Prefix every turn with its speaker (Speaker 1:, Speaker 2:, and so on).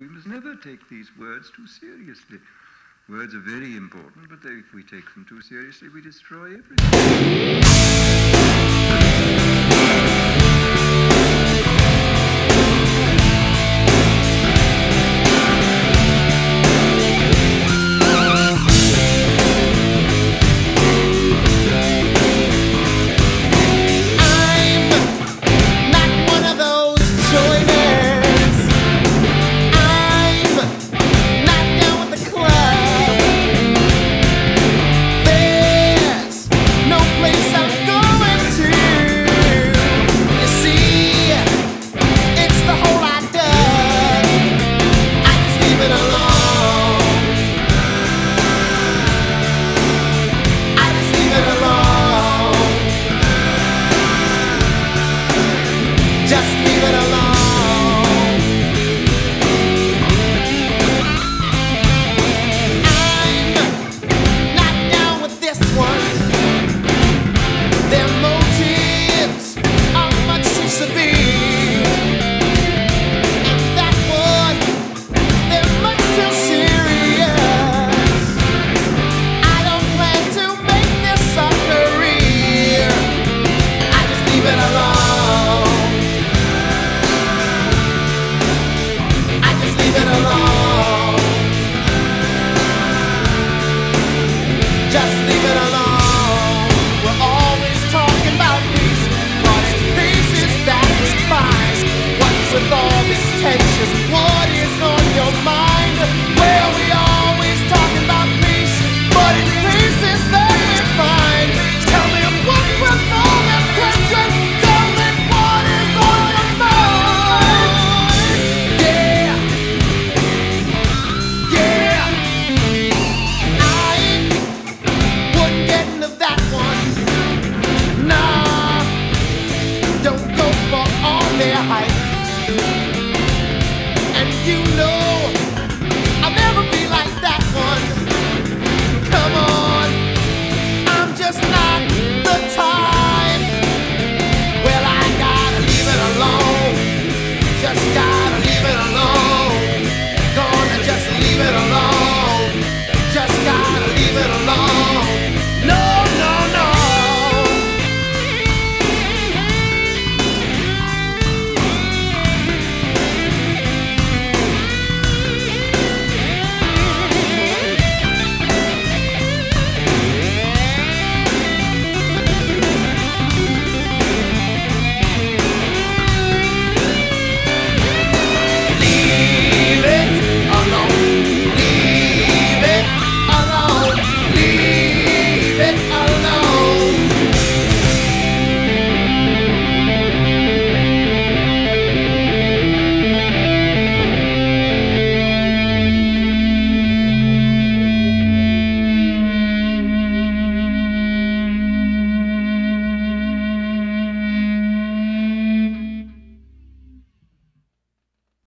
Speaker 1: We must never take these words too seriously. Words are very important, but they, if we take them too seriously, we destroy everything.
Speaker 2: And you know